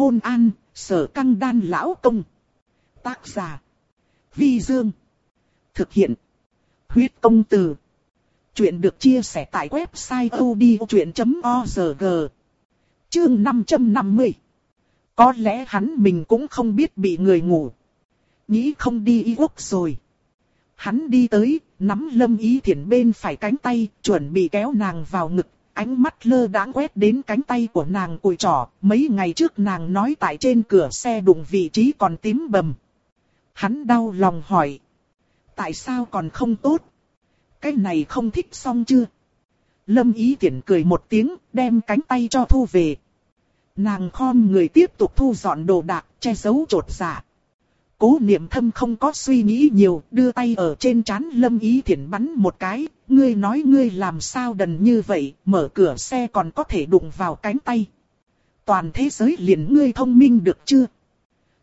Hôn an, sở căng đan lão công. Tác giả. Vi Dương. Thực hiện. Huyết công từ. Chuyện được chia sẻ tại website odchuyện.org. Chương 550. Có lẽ hắn mình cũng không biết bị người ngủ. Nghĩ không đi y quốc rồi. Hắn đi tới, nắm lâm ý thiện bên phải cánh tay, chuẩn bị kéo nàng vào ngực. Ánh mắt lơ đãng quét đến cánh tay của nàng cùi trỏ, mấy ngày trước nàng nói tại trên cửa xe đụng vị trí còn tím bầm. Hắn đau lòng hỏi. Tại sao còn không tốt? Cái này không thích xong chưa? Lâm ý tiện cười một tiếng, đem cánh tay cho thu về. Nàng khom người tiếp tục thu dọn đồ đạc, che giấu trột giả. Cố niệm thâm không có suy nghĩ nhiều, đưa tay ở trên chán lâm ý thiện bắn một cái, ngươi nói ngươi làm sao đần như vậy, mở cửa xe còn có thể đụng vào cánh tay. Toàn thế giới liền ngươi thông minh được chưa?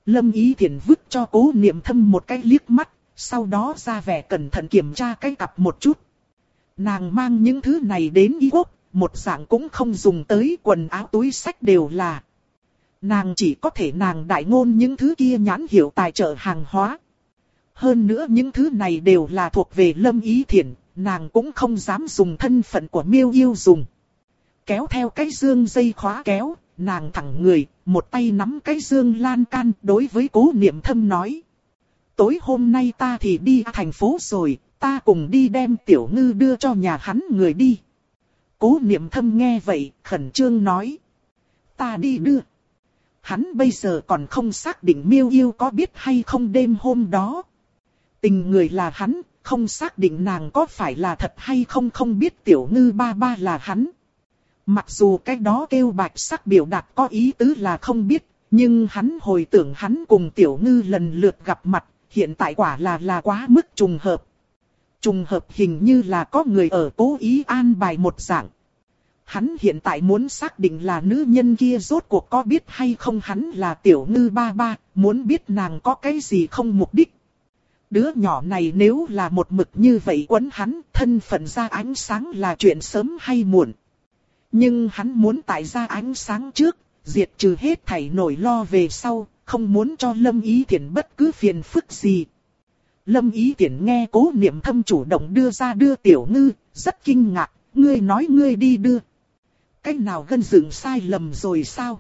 Lâm ý thiện vứt cho cố niệm thâm một cái liếc mắt, sau đó ra vẻ cẩn thận kiểm tra cái cặp một chút. Nàng mang những thứ này đến y quốc, một dạng cũng không dùng tới quần áo túi sách đều là. Nàng chỉ có thể nàng đại ngôn những thứ kia nhãn hiệu tài trợ hàng hóa. Hơn nữa những thứ này đều là thuộc về lâm ý thiện, nàng cũng không dám dùng thân phận của miêu yêu dùng. Kéo theo cái dương dây khóa kéo, nàng thẳng người, một tay nắm cái dương lan can đối với cố niệm thâm nói. Tối hôm nay ta thì đi thành phố rồi, ta cùng đi đem tiểu ngư đưa cho nhà hắn người đi. Cố niệm thâm nghe vậy, khẩn trương nói. Ta đi đưa. Hắn bây giờ còn không xác định miêu yêu có biết hay không đêm hôm đó. Tình người là hắn, không xác định nàng có phải là thật hay không không biết tiểu ngư ba ba là hắn. Mặc dù cái đó kêu bạch sắc biểu đạt có ý tứ là không biết, nhưng hắn hồi tưởng hắn cùng tiểu ngư lần lượt gặp mặt, hiện tại quả là là quá mức trùng hợp. Trùng hợp hình như là có người ở cố ý an bài một dạng. Hắn hiện tại muốn xác định là nữ nhân kia rốt cuộc có biết hay không hắn là tiểu ngư ba ba, muốn biết nàng có cái gì không mục đích. Đứa nhỏ này nếu là một mực như vậy quấn hắn, thân phận ra ánh sáng là chuyện sớm hay muộn. Nhưng hắn muốn tại ra ánh sáng trước, diệt trừ hết thảy nổi lo về sau, không muốn cho Lâm Ý Thiển bất cứ phiền phức gì. Lâm Ý Thiển nghe cố niệm thâm chủ động đưa ra đưa tiểu ngư, rất kinh ngạc, ngươi nói ngươi đi đưa. Cách nào gân dựng sai lầm rồi sao?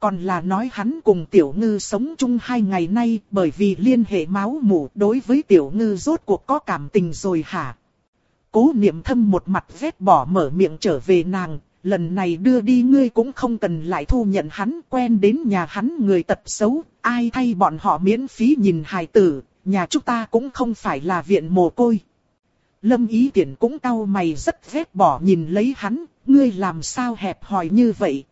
Còn là nói hắn cùng tiểu ngư sống chung hai ngày nay bởi vì liên hệ máu mủ đối với tiểu ngư rốt cuộc có cảm tình rồi hả? Cố niệm thâm một mặt vét bỏ mở miệng trở về nàng, lần này đưa đi ngươi cũng không cần lại thu nhận hắn quen đến nhà hắn người tật xấu, ai thay bọn họ miễn phí nhìn hài tử, nhà chúng ta cũng không phải là viện mồ côi. Lâm ý tiện cũng cau mày rất vét bỏ nhìn lấy hắn, ngươi làm sao hẹp hòi như vậy.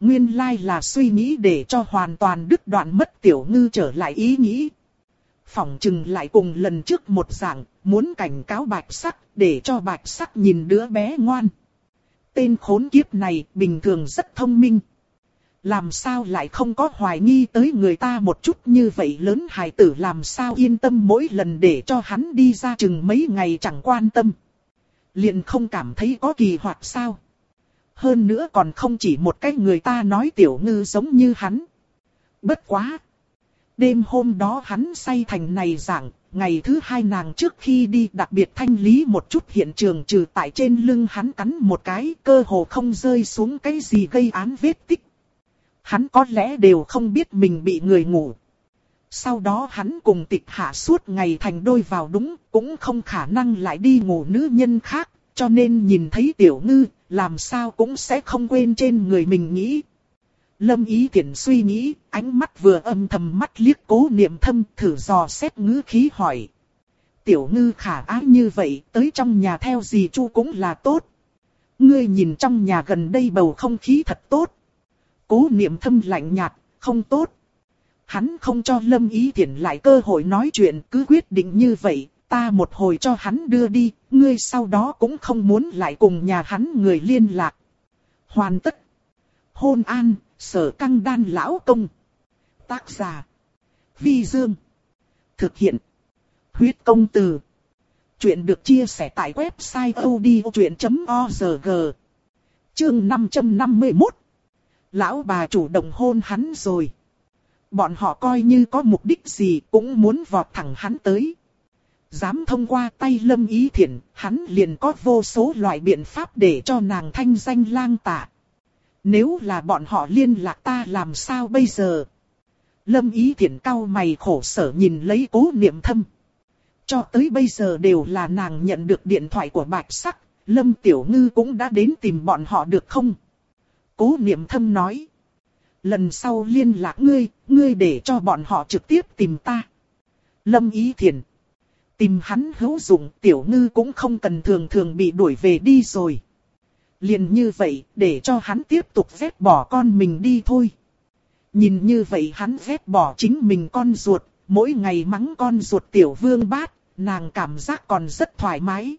Nguyên lai là suy nghĩ để cho hoàn toàn đứt đoạn mất tiểu ngư trở lại ý nghĩ. Phỏng chừng lại cùng lần trước một dạng, muốn cảnh cáo bạch sắc, để cho bạch sắc nhìn đứa bé ngoan. Tên khốn kiếp này bình thường rất thông minh. Làm sao lại không có hoài nghi tới người ta một chút như vậy lớn hài tử làm sao yên tâm mỗi lần để cho hắn đi ra chừng mấy ngày chẳng quan tâm. Liền không cảm thấy có kỳ hoặc sao. Hơn nữa còn không chỉ một cách người ta nói tiểu ngư giống như hắn. Bất quá. Đêm hôm đó hắn say thành này dạng, ngày thứ hai nàng trước khi đi đặc biệt thanh lý một chút hiện trường trừ tại trên lưng hắn cắn một cái cơ hồ không rơi xuống cái gì gây án vết tích. Hắn có lẽ đều không biết mình bị người ngủ. Sau đó hắn cùng tịch hạ suốt ngày thành đôi vào đúng, cũng không khả năng lại đi ngủ nữ nhân khác, cho nên nhìn thấy tiểu ngư, làm sao cũng sẽ không quên trên người mình nghĩ. Lâm ý tiện suy nghĩ, ánh mắt vừa âm thầm mắt liếc cố niệm thâm thử dò xét ngữ khí hỏi. Tiểu ngư khả ái như vậy, tới trong nhà theo gì chu cũng là tốt. Ngươi nhìn trong nhà gần đây bầu không khí thật tốt. Cố niệm thâm lạnh nhạt, không tốt. Hắn không cho Lâm Ý Thiển lại cơ hội nói chuyện cứ quyết định như vậy, ta một hồi cho hắn đưa đi, ngươi sau đó cũng không muốn lại cùng nhà hắn người liên lạc. Hoàn tất. Hôn an, sở căng đan lão công. Tác giả. Vi Dương. Thực hiện. Huyết công từ. Chuyện được chia sẻ tại website odchuyện.org. Chương 551. Lão bà chủ động hôn hắn rồi. Bọn họ coi như có mục đích gì cũng muốn vọt thẳng hắn tới. Dám thông qua tay lâm ý thiện, hắn liền có vô số loại biện pháp để cho nàng thanh danh lang tạ. Nếu là bọn họ liên lạc ta làm sao bây giờ? Lâm ý thiện cao mày khổ sở nhìn lấy cố niệm thâm. Cho tới bây giờ đều là nàng nhận được điện thoại của bạch sắc, Lâm Tiểu Ngư cũng đã đến tìm bọn họ được không? Cố niệm thâm nói. Lần sau liên lạc ngươi, ngươi để cho bọn họ trực tiếp tìm ta. Lâm ý thiền, Tìm hắn hữu dụng, Tiểu Ngư cũng không cần thường thường bị đuổi về đi rồi. Liền như vậy, để cho hắn tiếp tục vét bỏ con mình đi thôi. Nhìn như vậy hắn vét bỏ chính mình con ruột, mỗi ngày mắng con ruột tiểu vương bát, nàng cảm giác còn rất thoải mái.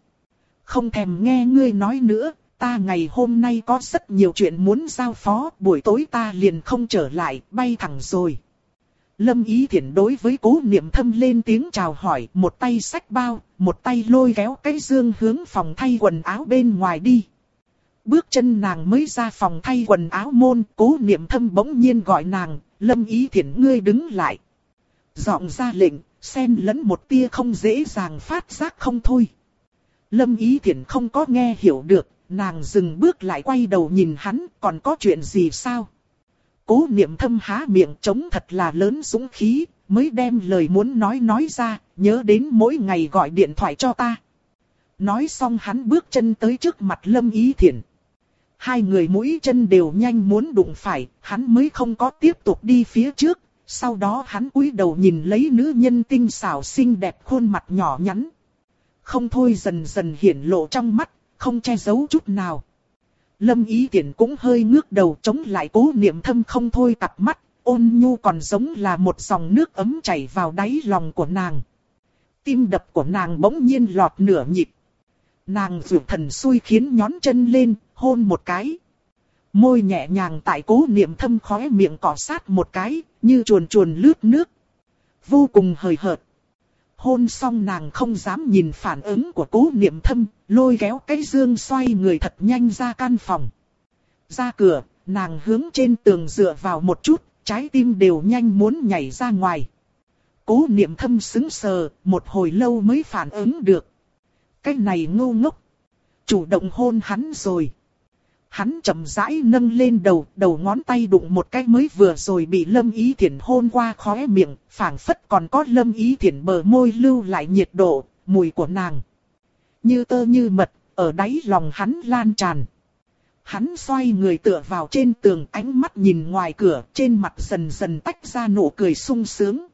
Không thèm nghe ngươi nói nữa, ta ngày hôm nay có rất nhiều chuyện muốn giao phó, buổi tối ta liền không trở lại, bay thẳng rồi. Lâm Ý Thiển đối với cố niệm thâm lên tiếng chào hỏi, một tay sách bao, một tay lôi kéo cái dương hướng phòng thay quần áo bên ngoài đi. Bước chân nàng mới ra phòng thay quần áo môn, cố niệm thâm bỗng nhiên gọi nàng, Lâm Ý Thiển ngươi đứng lại. Giọng ra lệnh, xen lẫn một tia không dễ dàng phát giác không thôi. Lâm Ý Thiển không có nghe hiểu được, nàng dừng bước lại quay đầu nhìn hắn, còn có chuyện gì sao? Cố niệm thâm há miệng trống thật là lớn dũng khí, mới đem lời muốn nói nói ra, nhớ đến mỗi ngày gọi điện thoại cho ta. Nói xong hắn bước chân tới trước mặt Lâm Ý Thiển. Hai người mũi chân đều nhanh muốn đụng phải, hắn mới không có tiếp tục đi phía trước. Sau đó hắn cúi đầu nhìn lấy nữ nhân tinh xảo xinh đẹp khuôn mặt nhỏ nhắn. Không thôi dần dần hiển lộ trong mắt, không che giấu chút nào. Lâm ý tiện cũng hơi ngước đầu chống lại cố niệm thâm không thôi cặp mắt, ôn nhu còn giống là một dòng nước ấm chảy vào đáy lòng của nàng. Tim đập của nàng bỗng nhiên lọt nửa nhịp. Nàng vượt thần xui khiến nhón chân lên, hôn một cái. Môi nhẹ nhàng tại cố niệm thâm khóe miệng cọ sát một cái, như chuồn chuồn lướt nước. Vô cùng hời hợt. Hôn xong nàng không dám nhìn phản ứng của cố niệm thâm, lôi kéo cái dương xoay người thật nhanh ra căn phòng. Ra cửa, nàng hướng trên tường dựa vào một chút, trái tim đều nhanh muốn nhảy ra ngoài. Cố niệm thâm sững sờ, một hồi lâu mới phản ứng được. Cái này ngu ngốc. Chủ động hôn hắn rồi. Hắn chậm rãi nâng lên đầu, đầu ngón tay đụng một cái mới vừa rồi bị Lâm Ý Thiển hôn qua khóe miệng, phảng phất còn có Lâm Ý Thiển bờ môi lưu lại nhiệt độ, mùi của nàng. Như tơ như mật, ở đáy lòng hắn lan tràn. Hắn xoay người tựa vào trên tường ánh mắt nhìn ngoài cửa, trên mặt dần dần tách ra nụ cười sung sướng.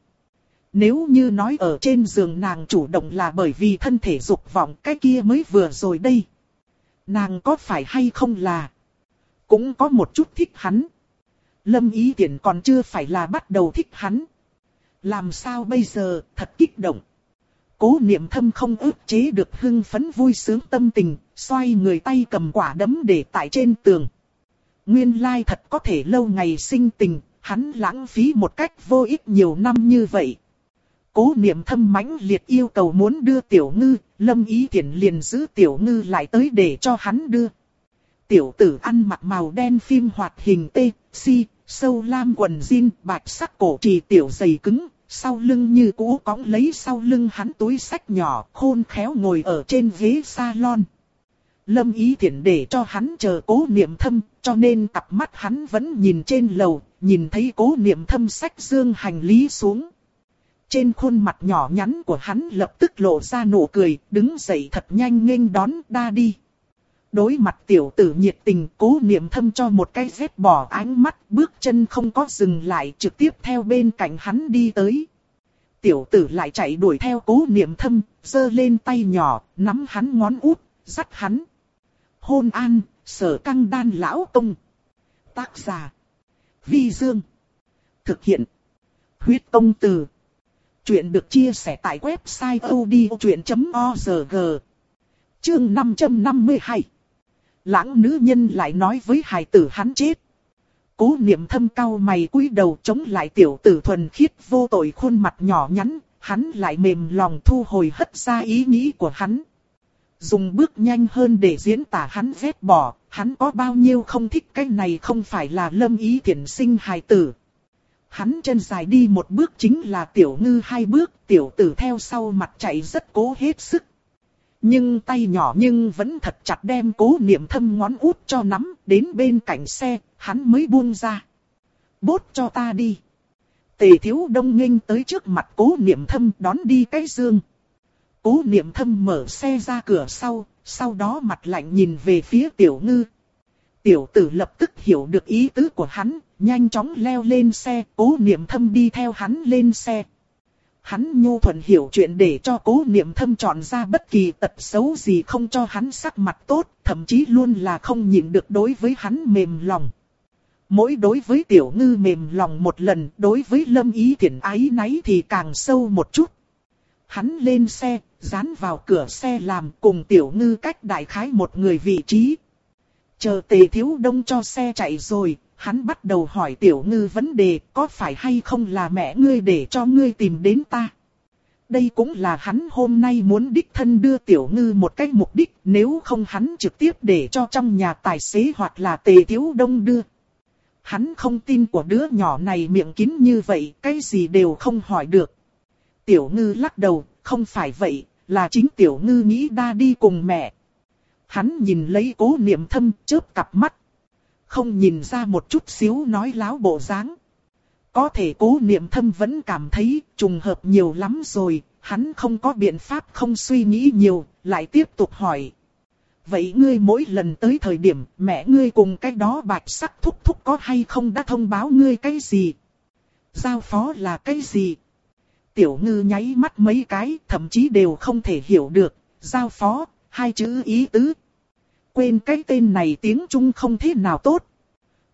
Nếu như nói ở trên giường nàng chủ động là bởi vì thân thể dục vọng cái kia mới vừa rồi đây. Nàng có phải hay không là. Cũng có một chút thích hắn. Lâm ý tiện còn chưa phải là bắt đầu thích hắn. Làm sao bây giờ, thật kích động. Cố niệm thâm không ức chế được hưng phấn vui sướng tâm tình, xoay người tay cầm quả đấm để tại trên tường. Nguyên lai thật có thể lâu ngày sinh tình, hắn lãng phí một cách vô ích nhiều năm như vậy. Cố niệm thâm mãnh liệt yêu cầu muốn đưa tiểu ngư, lâm ý thiện liền giữ tiểu ngư lại tới để cho hắn đưa. Tiểu tử ăn mặc màu đen phim hoạt hình tê, si, sâu lam quần jean, bạch sắc cổ trì tiểu dày cứng, sau lưng như cũ cõng lấy sau lưng hắn túi sách nhỏ, khôn khéo ngồi ở trên ghế salon. Lâm ý thiện để cho hắn chờ cố niệm thâm, cho nên cặp mắt hắn vẫn nhìn trên lầu, nhìn thấy cố niệm thâm sách dương hành lý xuống. Trên khuôn mặt nhỏ nhắn của hắn lập tức lộ ra nụ cười, đứng dậy thật nhanh nghênh đón đa đi. Đối mặt tiểu tử nhiệt tình cố niệm thâm cho một cái dép bỏ ánh mắt, bước chân không có dừng lại trực tiếp theo bên cạnh hắn đi tới. Tiểu tử lại chạy đuổi theo cố niệm thâm, giơ lên tay nhỏ, nắm hắn ngón út, dắt hắn. Hôn an, sở căng đan lão công. Tác giả. Vi Dương. Thực hiện. Huyết công từ. Chuyện được chia sẻ tại website odchuyện.org Chương 552 Lãng nữ nhân lại nói với hài tử hắn chết. Cố niệm thâm cao mày cúi đầu chống lại tiểu tử thuần khiết vô tội khuôn mặt nhỏ nhắn, hắn lại mềm lòng thu hồi hất ra ý nghĩ của hắn. Dùng bước nhanh hơn để diễn tả hắn vét bỏ, hắn có bao nhiêu không thích cái này không phải là lâm ý thiện sinh hài tử. Hắn chân dài đi một bước chính là tiểu ngư hai bước, tiểu tử theo sau mặt chạy rất cố hết sức. Nhưng tay nhỏ nhưng vẫn thật chặt đem cố niệm thâm ngón út cho nắm, đến bên cạnh xe, hắn mới buông ra. Bốt cho ta đi. Tề thiếu đông nghênh tới trước mặt cố niệm thâm đón đi cái dương. Cố niệm thâm mở xe ra cửa sau, sau đó mặt lạnh nhìn về phía tiểu ngư. Tiểu tử lập tức hiểu được ý tứ của hắn, nhanh chóng leo lên xe, cố niệm thâm đi theo hắn lên xe. Hắn nhu thuận hiểu chuyện để cho cố niệm thâm chọn ra bất kỳ tật xấu gì không cho hắn sắc mặt tốt, thậm chí luôn là không nhịn được đối với hắn mềm lòng. Mỗi đối với tiểu ngư mềm lòng một lần, đối với lâm ý thiện ái náy thì càng sâu một chút. Hắn lên xe, dán vào cửa xe làm cùng tiểu ngư cách đại khái một người vị trí. Chờ tề thiếu đông cho xe chạy rồi, hắn bắt đầu hỏi tiểu ngư vấn đề có phải hay không là mẹ ngươi để cho ngươi tìm đến ta. Đây cũng là hắn hôm nay muốn đích thân đưa tiểu ngư một cách mục đích nếu không hắn trực tiếp để cho trong nhà tài xế hoặc là tề thiếu đông đưa. Hắn không tin của đứa nhỏ này miệng kín như vậy, cái gì đều không hỏi được. Tiểu ngư lắc đầu, không phải vậy, là chính tiểu ngư nghĩ đa đi cùng mẹ. Hắn nhìn lấy cố niệm thâm chớp cặp mắt. Không nhìn ra một chút xíu nói láo bộ dáng. Có thể cố niệm thâm vẫn cảm thấy trùng hợp nhiều lắm rồi, hắn không có biện pháp không suy nghĩ nhiều, lại tiếp tục hỏi. Vậy ngươi mỗi lần tới thời điểm mẹ ngươi cùng cái đó bạch sắc thúc thúc có hay không đã thông báo ngươi cái gì? Giao phó là cái gì? Tiểu ngư nháy mắt mấy cái thậm chí đều không thể hiểu được. Giao phó, hai chữ ý tứ. Quên cái tên này tiếng Trung không thế nào tốt.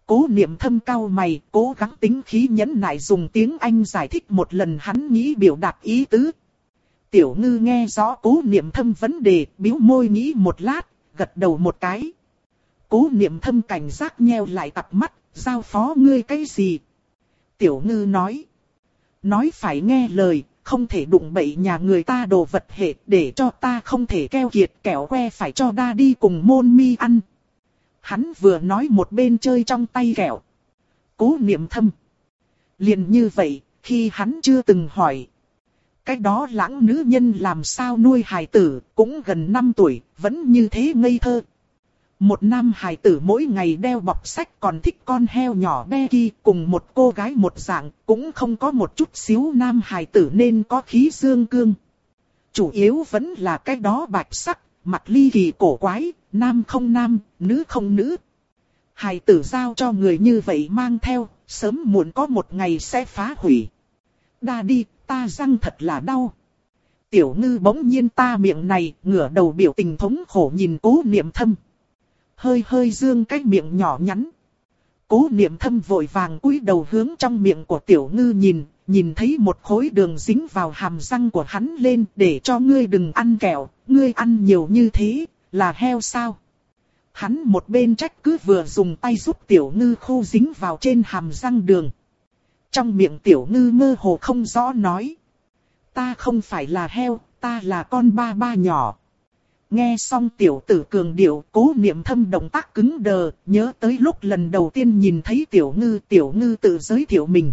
Cố niệm thâm cao mày, cố gắng tính khí nhẫn nại dùng tiếng Anh giải thích một lần hắn nghĩ biểu đạt ý tứ. Tiểu ngư nghe rõ cố niệm thâm vấn đề, biếu môi nghĩ một lát, gật đầu một cái. Cố niệm thâm cảnh giác nheo lại cặp mắt, giao phó ngươi cái gì? Tiểu ngư nói. Nói phải nghe lời, không thể đụng bậy nhà người ta đồ vật hệ để cho ta không thể keo kiệt kẻo que phải cho đa đi cùng môn mi ăn. Hắn vừa nói một bên chơi trong tay kẹo. Cố niệm thâm. liền như vậy, khi hắn chưa từng hỏi. Cái đó lãng nữ nhân làm sao nuôi hài tử, cũng gần 5 tuổi, vẫn như thế ngây thơ. Một nam hài tử mỗi ngày đeo bọc sách còn thích con heo nhỏ Becky cùng một cô gái một dạng, cũng không có một chút xíu nam hài tử nên có khí dương cương. Chủ yếu vẫn là cái đó bạch sắc, mặt ly kỳ cổ quái, nam không nam, nữ không nữ. Hài tử giao cho người như vậy mang theo, sớm muộn có một ngày sẽ phá hủy. Đa đi, ta răng thật là đau. Tiểu ngư bỗng nhiên ta miệng này, ngửa đầu biểu tình thống khổ nhìn cố niệm thâm. Hơi hơi dương cái miệng nhỏ nhắn. Cố niệm thâm vội vàng cúi đầu hướng trong miệng của tiểu ngư nhìn, nhìn thấy một khối đường dính vào hàm răng của hắn lên để cho ngươi đừng ăn kẹo, ngươi ăn nhiều như thế, là heo sao? Hắn một bên trách cứ vừa dùng tay giúp tiểu ngư khô dính vào trên hàm răng đường. Trong miệng tiểu ngư mơ hồ không rõ nói. Ta không phải là heo, ta là con ba ba nhỏ. Nghe xong tiểu tử cường điệu cố niệm thâm động tác cứng đờ, nhớ tới lúc lần đầu tiên nhìn thấy tiểu ngư tiểu ngư tự giới thiệu mình.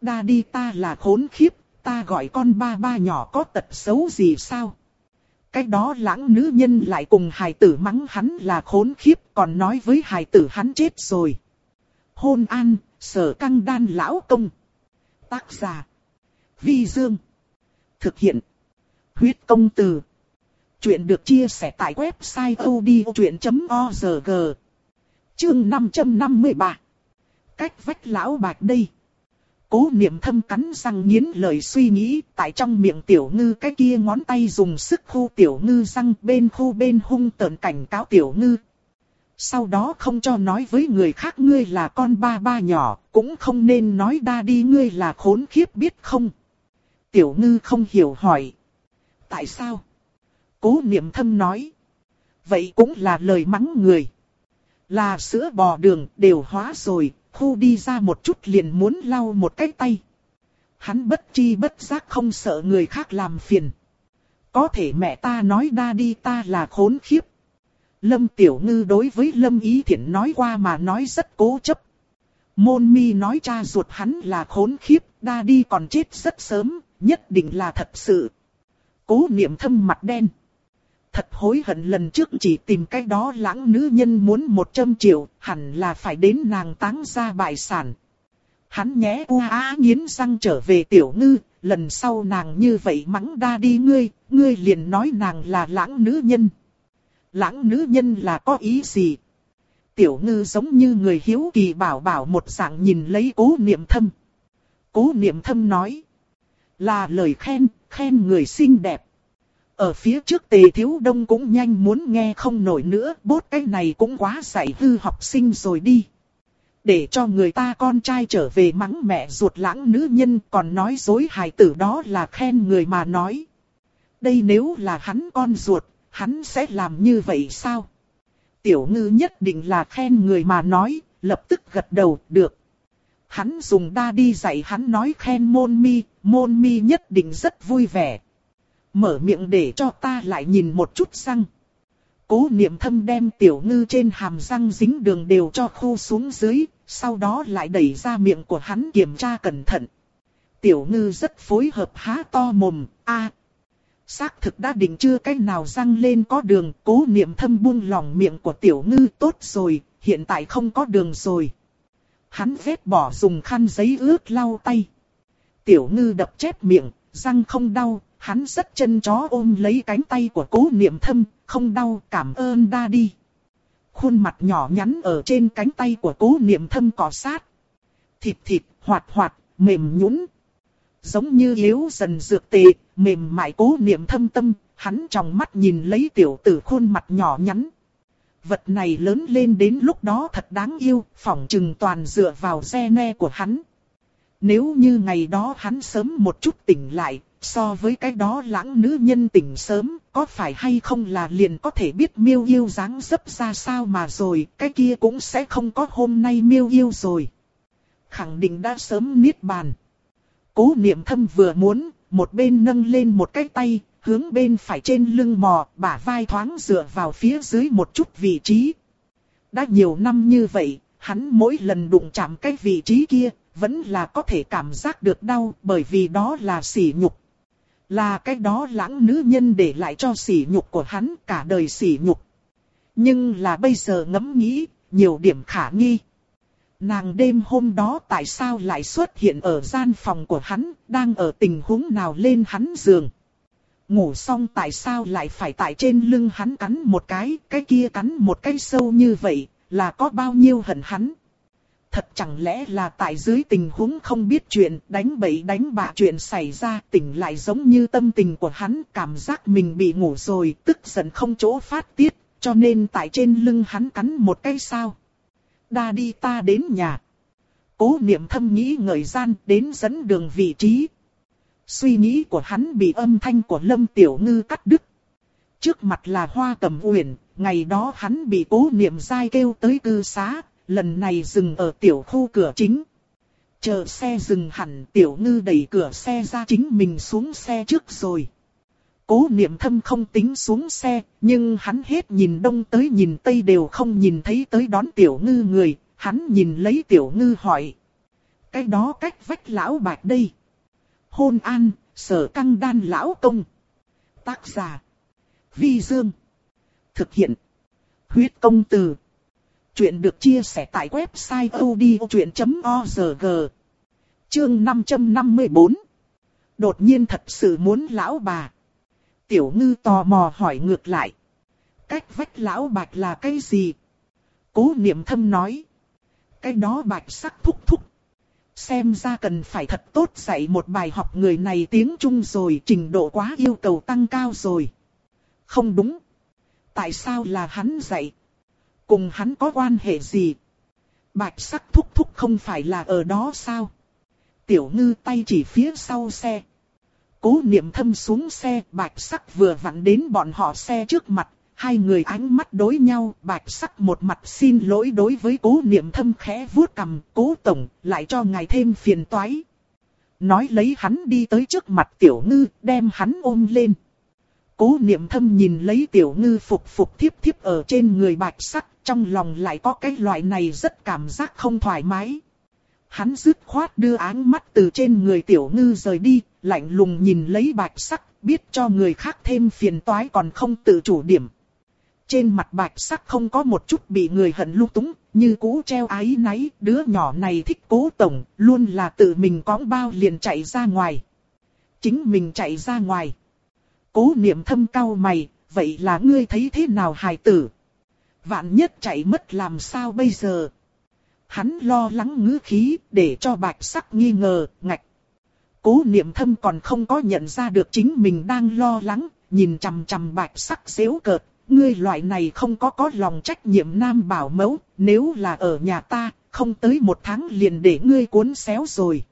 Đa đi ta là khốn khiếp, ta gọi con ba ba nhỏ có tật xấu gì sao? Cái đó lãng nữ nhân lại cùng hài tử mắng hắn là khốn khiếp còn nói với hài tử hắn chết rồi. Hôn an, sở căng đan lão công. Tác giả. Vi Dương. Thực hiện. Huyết công từ. Chuyện được chia sẻ tại website odchuyện.org. Chương 553. Cách vách lão bạch đây. Cố niệm thâm cắn răng nghiến lời suy nghĩ, tại trong miệng tiểu ngư cái kia ngón tay dùng sức khu tiểu ngư răng bên khu bên hung tợn cảnh cáo tiểu ngư. Sau đó không cho nói với người khác ngươi là con ba ba nhỏ, cũng không nên nói đa đi ngươi là khốn khiếp biết không. Tiểu ngư không hiểu hỏi. Tại sao? Cố niệm thâm nói. Vậy cũng là lời mắng người. Là sữa bò đường đều hóa rồi, khu đi ra một chút liền muốn lau một cái tay. Hắn bất chi bất giác không sợ người khác làm phiền. Có thể mẹ ta nói đa đi ta là khốn khiếp. Lâm Tiểu Ngư đối với Lâm Ý Thiển nói qua mà nói rất cố chấp. Môn mi nói cha ruột hắn là khốn khiếp, đa đi còn chết rất sớm, nhất định là thật sự. Cố niệm thâm mặt đen. Thật hối hận lần trước chỉ tìm cái đó lãng nữ nhân muốn 100 triệu, hẳn là phải đến nàng táng ra bại sản. Hắn nhé u á nghiến răng trở về tiểu ngư, lần sau nàng như vậy mắng đa đi ngươi, ngươi liền nói nàng là lãng nữ nhân. Lãng nữ nhân là có ý gì? Tiểu ngư giống như người hiếu kỳ bảo bảo một dạng nhìn lấy cố niệm thâm. Cố niệm thâm nói. Là lời khen, khen người xinh đẹp. Ở phía trước tề thiếu đông cũng nhanh muốn nghe không nổi nữa, bốt cái này cũng quá dạy hư học sinh rồi đi. Để cho người ta con trai trở về mắng mẹ ruột lãng nữ nhân còn nói dối hài tử đó là khen người mà nói. Đây nếu là hắn con ruột, hắn sẽ làm như vậy sao? Tiểu ngư nhất định là khen người mà nói, lập tức gật đầu, được. Hắn dùng đa đi dạy hắn nói khen môn mi, môn mi nhất định rất vui vẻ. Mở miệng để cho ta lại nhìn một chút răng. Cố niệm thâm đem tiểu ngư trên hàm răng dính đường đều cho khu xuống dưới, sau đó lại đẩy ra miệng của hắn kiểm tra cẩn thận. Tiểu ngư rất phối hợp há to mồm, a Xác thực đã định chưa cách nào răng lên có đường, cố niệm thâm buông lòng miệng của tiểu ngư tốt rồi, hiện tại không có đường rồi. Hắn vết bỏ dùng khăn giấy ướt lau tay. Tiểu ngư đập chép miệng, răng không đau, hắn rất chân chó ôm lấy cánh tay của cố niệm thâm, không đau, cảm ơn đa đi. Khuôn mặt nhỏ nhắn ở trên cánh tay của cố niệm thâm cọ sát. Thịt thịt, hoạt hoạt, mềm nhũn, Giống như yếu dần dược tệ, mềm mại cố niệm thâm tâm, hắn trong mắt nhìn lấy tiểu tử khuôn mặt nhỏ nhắn. Vật này lớn lên đến lúc đó thật đáng yêu, phỏng chừng toàn dựa vào xe ne của hắn. Nếu như ngày đó hắn sớm một chút tỉnh lại, so với cái đó lãng nữ nhân tỉnh sớm, có phải hay không là liền có thể biết miêu yêu dáng dấp ra sao mà rồi, cái kia cũng sẽ không có hôm nay miêu yêu rồi. Khẳng định đã sớm niết bàn. Cố niệm thâm vừa muốn, một bên nâng lên một cái tay, hướng bên phải trên lưng mò, bả vai thoáng dựa vào phía dưới một chút vị trí. Đã nhiều năm như vậy, hắn mỗi lần đụng chạm cái vị trí kia, vẫn là có thể cảm giác được đau bởi vì đó là sỉ nhục. Là cái đó lãng nữ nhân để lại cho sỉ nhục của hắn cả đời sỉ nhục. Nhưng là bây giờ ngẫm nghĩ, nhiều điểm khả nghi. Nàng đêm hôm đó tại sao lại xuất hiện ở gian phòng của hắn, đang ở tình huống nào lên hắn giường. Ngủ xong tại sao lại phải tại trên lưng hắn cắn một cái, cái kia cắn một cái sâu như vậy, là có bao nhiêu hận hắn. Thật chẳng lẽ là tại dưới tình huống không biết chuyện, đánh bậy đánh bạ chuyện xảy ra, tỉnh lại giống như tâm tình của hắn, cảm giác mình bị ngủ rồi, tức giận không chỗ phát tiết, cho nên tại trên lưng hắn cắn một cái sao đa đi ta đến nhà. Cố niệm thâm nghĩ ngợi gian đến dẫn đường vị trí. Suy nghĩ của hắn bị âm thanh của Lâm Tiểu Ngư cắt đứt. Trước mặt là hoa cầm uyển, ngày đó hắn bị cố niệm dai kêu tới cư xá, lần này dừng ở tiểu khu cửa chính. Chờ xe dừng hẳn tiểu ngư đẩy cửa xe ra chính mình xuống xe trước rồi. Cố niệm thâm không tính xuống xe, nhưng hắn hết nhìn đông tới nhìn tây đều không nhìn thấy tới đón tiểu ngư người, hắn nhìn lấy tiểu ngư hỏi. Cái đó cách vách lão bạch đây. Hôn an, sở căng đan lão công. Tác giả. Vi Dương. Thực hiện. Huyết công từ. Chuyện được chia sẻ tại website odchuyện.org. Chương 554. Đột nhiên thật sự muốn lão bà. Tiểu ngư tò mò hỏi ngược lại. Cách vách lão bạch là cái gì? Cố niệm thâm nói. Cái đó bạch sắc thúc thúc. Xem ra cần phải thật tốt dạy một bài học người này tiếng Trung rồi, trình độ quá yêu cầu tăng cao rồi. Không đúng. Tại sao là hắn dạy? Cùng hắn có quan hệ gì? Bạch sắc thúc thúc không phải là ở đó sao? Tiểu ngư tay chỉ phía sau xe. Cố niệm thâm xuống xe, bạch sắc vừa vặn đến bọn họ xe trước mặt, hai người ánh mắt đối nhau, bạch sắc một mặt xin lỗi đối với cố niệm thâm khẽ vuốt cầm, cố tổng, lại cho ngài thêm phiền toái. Nói lấy hắn đi tới trước mặt tiểu ngư, đem hắn ôm lên. Cố niệm thâm nhìn lấy tiểu ngư phục phục thiếp thiếp ở trên người bạch sắc, trong lòng lại có cái loại này rất cảm giác không thoải mái. Hắn dứt khoát đưa áng mắt từ trên người tiểu ngư rời đi, lạnh lùng nhìn lấy bạch sắc, biết cho người khác thêm phiền toái còn không tự chủ điểm. Trên mặt bạch sắc không có một chút bị người hận lung túng, như cũ treo ái náy, đứa nhỏ này thích cố tổng, luôn là tự mình cõng bao liền chạy ra ngoài. Chính mình chạy ra ngoài. Cố niệm thâm cao mày, vậy là ngươi thấy thế nào hài tử? Vạn nhất chạy mất làm sao bây giờ? Hắn lo lắng ngữ khí, để cho bạch sắc nghi ngờ, ngạch. Cố niệm thâm còn không có nhận ra được chính mình đang lo lắng, nhìn chằm chằm bạch sắc xéo cợt. Ngươi loại này không có có lòng trách nhiệm nam bảo mẫu, nếu là ở nhà ta, không tới một tháng liền để ngươi cuốn xéo rồi.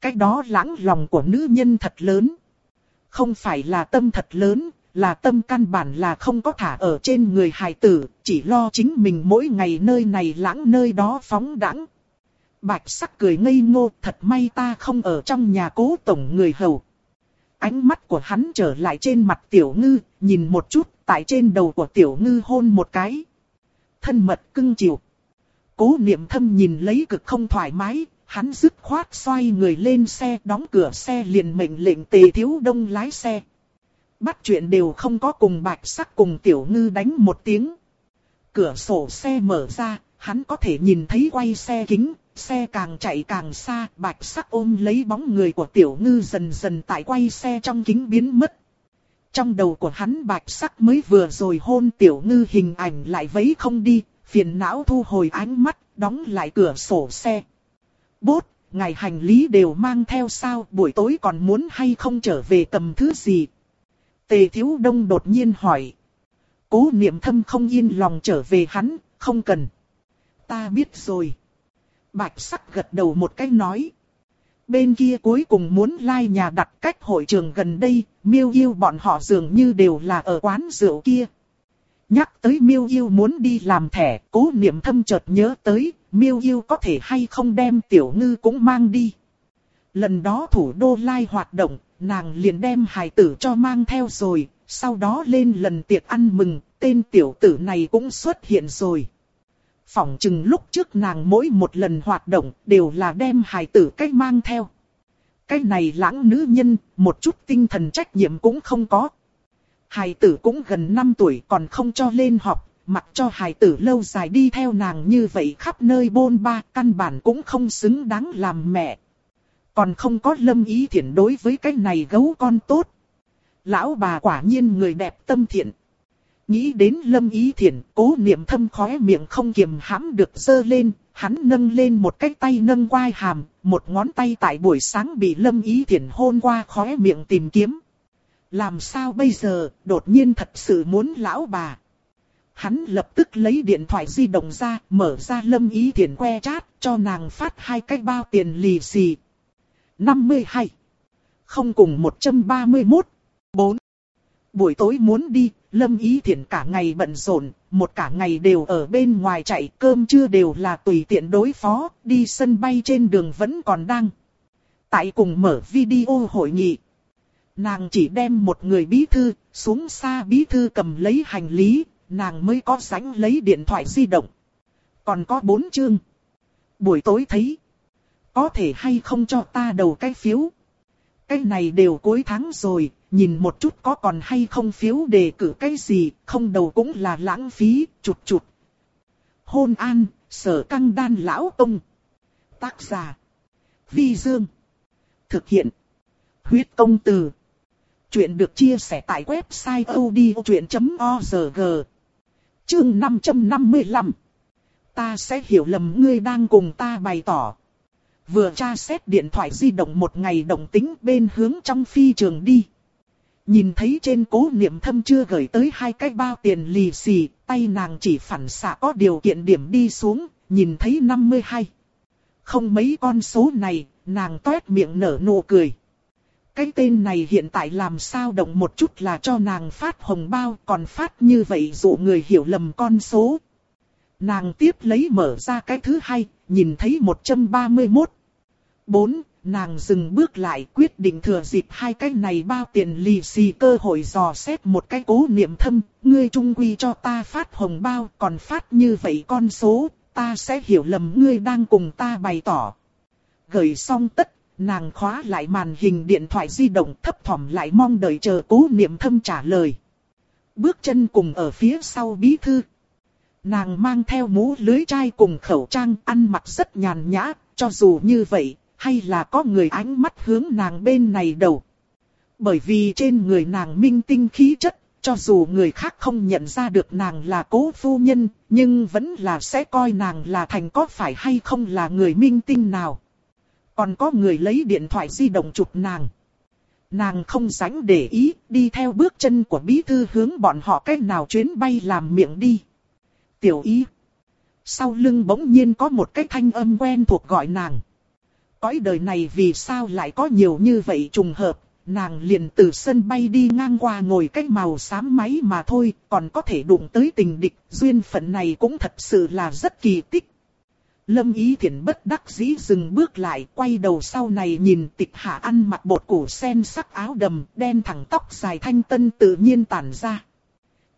Cách đó lãng lòng của nữ nhân thật lớn. Không phải là tâm thật lớn, là tâm căn bản là không có thả ở trên người hài tử, chỉ lo chính mình mỗi ngày nơi này lãng nơi đó phóng đãng. Bạch sắc cười ngây ngô, thật may ta không ở trong nhà cố tổng người hầu. Ánh mắt của hắn trở lại trên mặt tiểu ngư, nhìn một chút, tại trên đầu của tiểu ngư hôn một cái. Thân mật cưng chiều. Cố niệm thâm nhìn lấy cực không thoải mái, hắn dứt khoát xoay người lên xe, đóng cửa xe liền mệnh lệnh tề thiếu đông lái xe. Bắt chuyện đều không có cùng bạch sắc cùng tiểu ngư đánh một tiếng. Cửa sổ xe mở ra, hắn có thể nhìn thấy quay xe kính, xe càng chạy càng xa, bạch sắc ôm lấy bóng người của tiểu ngư dần dần tại quay xe trong kính biến mất. Trong đầu của hắn bạch sắc mới vừa rồi hôn tiểu ngư hình ảnh lại vấy không đi, phiền não thu hồi ánh mắt, đóng lại cửa sổ xe. Bốt, ngày hành lý đều mang theo sao, buổi tối còn muốn hay không trở về cầm thứ gì, Tề Thiếu Đông đột nhiên hỏi. Cố niệm thâm không yên lòng trở về hắn, không cần. Ta biết rồi. Bạch sắc gật đầu một cái nói. Bên kia cuối cùng muốn lai like nhà đặt cách hội trường gần đây, miêu yêu bọn họ dường như đều là ở quán rượu kia. Nhắc tới miêu yêu muốn đi làm thẻ, cố niệm thâm chợt nhớ tới, miêu yêu có thể hay không đem tiểu ngư cũng mang đi. Lần đó thủ đô lai hoạt động, nàng liền đem hài tử cho mang theo rồi, sau đó lên lần tiệc ăn mừng, tên tiểu tử này cũng xuất hiện rồi. Phỏng chừng lúc trước nàng mỗi một lần hoạt động đều là đem hài tử cách mang theo. Cái này lãng nữ nhân, một chút tinh thần trách nhiệm cũng không có. Hài tử cũng gần 5 tuổi còn không cho lên học, mặc cho hài tử lâu dài đi theo nàng như vậy khắp nơi bôn ba, căn bản cũng không xứng đáng làm mẹ. Còn không có lâm ý thiện đối với cái này gấu con tốt. Lão bà quả nhiên người đẹp tâm thiện. Nghĩ đến lâm ý thiện, cố niệm thâm khóe miệng không kiềm hãm được dơ lên, hắn nâng lên một cái tay nâng quai hàm, một ngón tay tại buổi sáng bị lâm ý thiện hôn qua khóe miệng tìm kiếm. Làm sao bây giờ, đột nhiên thật sự muốn lão bà. Hắn lập tức lấy điện thoại di động ra, mở ra lâm ý thiện que chat, cho nàng phát hai cái bao tiền lì xì, 52. Không cùng 131. 4. Buổi tối muốn đi, Lâm Ý Thiển cả ngày bận rộn, một cả ngày đều ở bên ngoài chạy cơm chưa đều là tùy tiện đối phó, đi sân bay trên đường vẫn còn đang. Tại cùng mở video hội nghị. Nàng chỉ đem một người bí thư, xuống xa bí thư cầm lấy hành lý, nàng mới có sánh lấy điện thoại di động. Còn có bốn chương. Buổi tối thấy có thể hay không cho ta đầu cái phiếu? Cái này đều cuối tháng rồi, nhìn một chút có còn hay không phiếu đề cử cái gì, không đầu cũng là lãng phí, chụt chụt. Hôn an, sở căng đan lão ông, Tác giả. Vi Dương. Thực hiện. Huyết công từ. Chuyện được chia sẻ tại website odchuyện.org. Chương 555. Ta sẽ hiểu lầm ngươi đang cùng ta bày tỏ. Vừa tra xét điện thoại di động một ngày động tính bên hướng trong phi trường đi. Nhìn thấy trên cố niệm thâm chưa gửi tới hai cái bao tiền lì xì, tay nàng chỉ phản xạ có điều kiện điểm đi xuống, nhìn thấy 52. Không mấy con số này, nàng toét miệng nở nụ cười. Cái tên này hiện tại làm sao động một chút là cho nàng phát hồng bao còn phát như vậy dụ người hiểu lầm con số. Nàng tiếp lấy mở ra cái thứ hai, nhìn thấy 131. 4, nàng dừng bước lại quyết định thừa dịp hai cái này bao tiền lì xì cơ hội dò xét một cái cố niệm thâm, ngươi trung quy cho ta phát hồng bao còn phát như vậy con số, ta sẽ hiểu lầm ngươi đang cùng ta bày tỏ. Gửi xong tất, nàng khóa lại màn hình điện thoại di động thấp thỏm lại mong đợi chờ cố niệm thâm trả lời. Bước chân cùng ở phía sau bí thư. Nàng mang theo mũ lưới chai cùng khẩu trang ăn mặc rất nhàn nhã, cho dù như vậy, hay là có người ánh mắt hướng nàng bên này đầu. Bởi vì trên người nàng minh tinh khí chất, cho dù người khác không nhận ra được nàng là cố phu nhân, nhưng vẫn là sẽ coi nàng là thành có phải hay không là người minh tinh nào. Còn có người lấy điện thoại di động chụp nàng. Nàng không sánh để ý, đi theo bước chân của bí thư hướng bọn họ cách nào chuyến bay làm miệng đi. Tiểu ý. Sau lưng bỗng nhiên có một cái thanh âm quen thuộc gọi nàng. Cõi đời này vì sao lại có nhiều như vậy trùng hợp, nàng liền từ sân bay đi ngang qua ngồi cách màu xám máy mà thôi, còn có thể đụng tới tình địch, duyên phận này cũng thật sự là rất kỳ tích. Lâm Ý Thiển bất đắc dĩ dừng bước lại, quay đầu sau này nhìn tịch hạ ăn mặc bột củ sen sắc áo đầm, đen thẳng tóc dài thanh tân tự nhiên tản ra.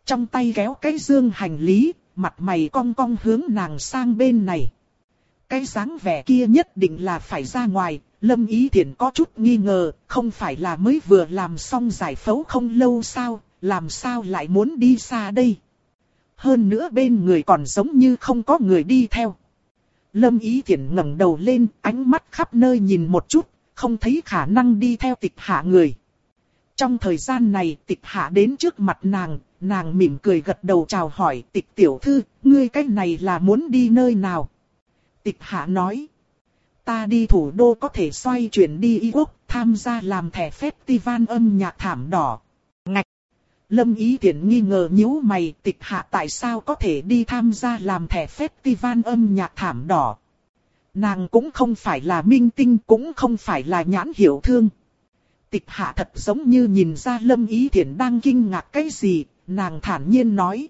Trong tay kéo cái dương hành lý, mặt mày cong cong hướng nàng sang bên này. Cái dáng vẻ kia nhất định là phải ra ngoài, Lâm Ý Thiển có chút nghi ngờ, không phải là mới vừa làm xong giải phẫu không lâu sao, làm sao lại muốn đi xa đây. Hơn nữa bên người còn giống như không có người đi theo. Lâm Ý Thiển ngẩng đầu lên, ánh mắt khắp nơi nhìn một chút, không thấy khả năng đi theo tịch hạ người. Trong thời gian này tịch hạ đến trước mặt nàng, nàng mỉm cười gật đầu chào hỏi tịch tiểu thư, ngươi cách này là muốn đi nơi nào? Tịch hạ nói, ta đi thủ đô có thể xoay chuyển đi y quốc, tham gia làm thẻ festival âm nhạc thảm đỏ. Ngạch! Lâm Ý Tiễn nghi ngờ nhíu mày tịch hạ tại sao có thể đi tham gia làm thẻ festival âm nhạc thảm đỏ. Nàng cũng không phải là minh tinh cũng không phải là nhãn hiểu thương. Tịch hạ thật giống như nhìn ra Lâm Ý Thiển đang kinh ngạc cái gì, nàng thản nhiên nói.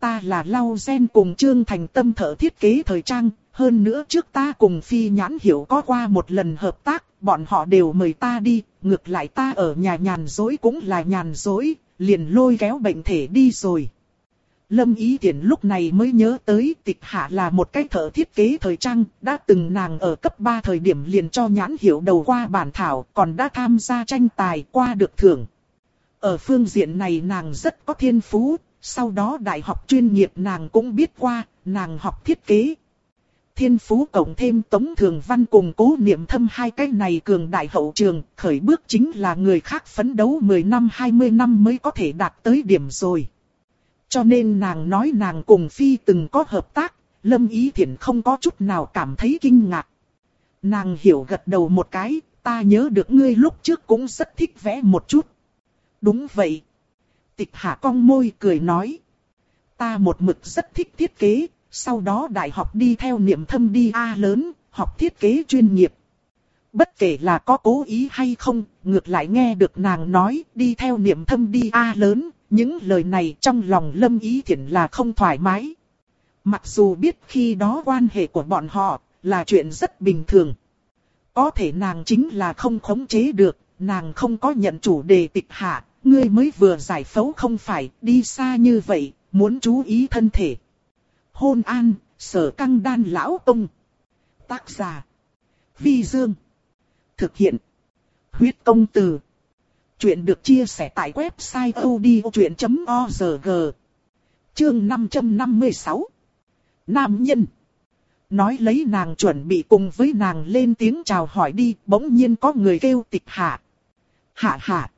Ta là Lau Gen cùng Trương Thành Tâm thợ thiết kế thời trang, hơn nữa trước ta cùng Phi Nhãn Hiểu có qua một lần hợp tác, bọn họ đều mời ta đi, ngược lại ta ở nhà nhàn dối cũng là nhàn dối, liền lôi kéo bệnh thể đi rồi. Lâm Ý Tiễn lúc này mới nhớ tới tịch hạ là một cái thợ thiết kế thời trang, đã từng nàng ở cấp 3 thời điểm liền cho nhãn hiểu đầu qua bản thảo, còn đã tham gia tranh tài qua được thưởng. Ở phương diện này nàng rất có thiên phú, sau đó đại học chuyên nghiệp nàng cũng biết qua, nàng học thiết kế. Thiên phú cộng thêm tống thường văn cùng cố niệm thâm hai cái này cường đại hậu trường, khởi bước chính là người khác phấn đấu 10 năm 20 năm mới có thể đạt tới điểm rồi. Cho nên nàng nói nàng cùng Phi từng có hợp tác, Lâm Ý Thiển không có chút nào cảm thấy kinh ngạc. Nàng hiểu gật đầu một cái, ta nhớ được ngươi lúc trước cũng rất thích vẽ một chút. Đúng vậy. Tịch hạ cong môi cười nói. Ta một mực rất thích thiết kế, sau đó đại học đi theo niệm thâm đi A lớn, học thiết kế chuyên nghiệp. Bất kể là có cố ý hay không, ngược lại nghe được nàng nói đi theo niệm thâm đi A lớn, những lời này trong lòng lâm ý thiện là không thoải mái. Mặc dù biết khi đó quan hệ của bọn họ là chuyện rất bình thường. Có thể nàng chính là không khống chế được, nàng không có nhận chủ đề tịch hạ, ngươi mới vừa giải phẫu không phải đi xa như vậy, muốn chú ý thân thể. Hôn an, sở căng đan lão tông Tác giả. Vi Dương. Thực hiện. Huyết công từ. Chuyện được chia sẻ tại website odchuyện.org. Chương 556. Nam nhân. Nói lấy nàng chuẩn bị cùng với nàng lên tiếng chào hỏi đi, bỗng nhiên có người kêu tịch hạ. Hạ hạ.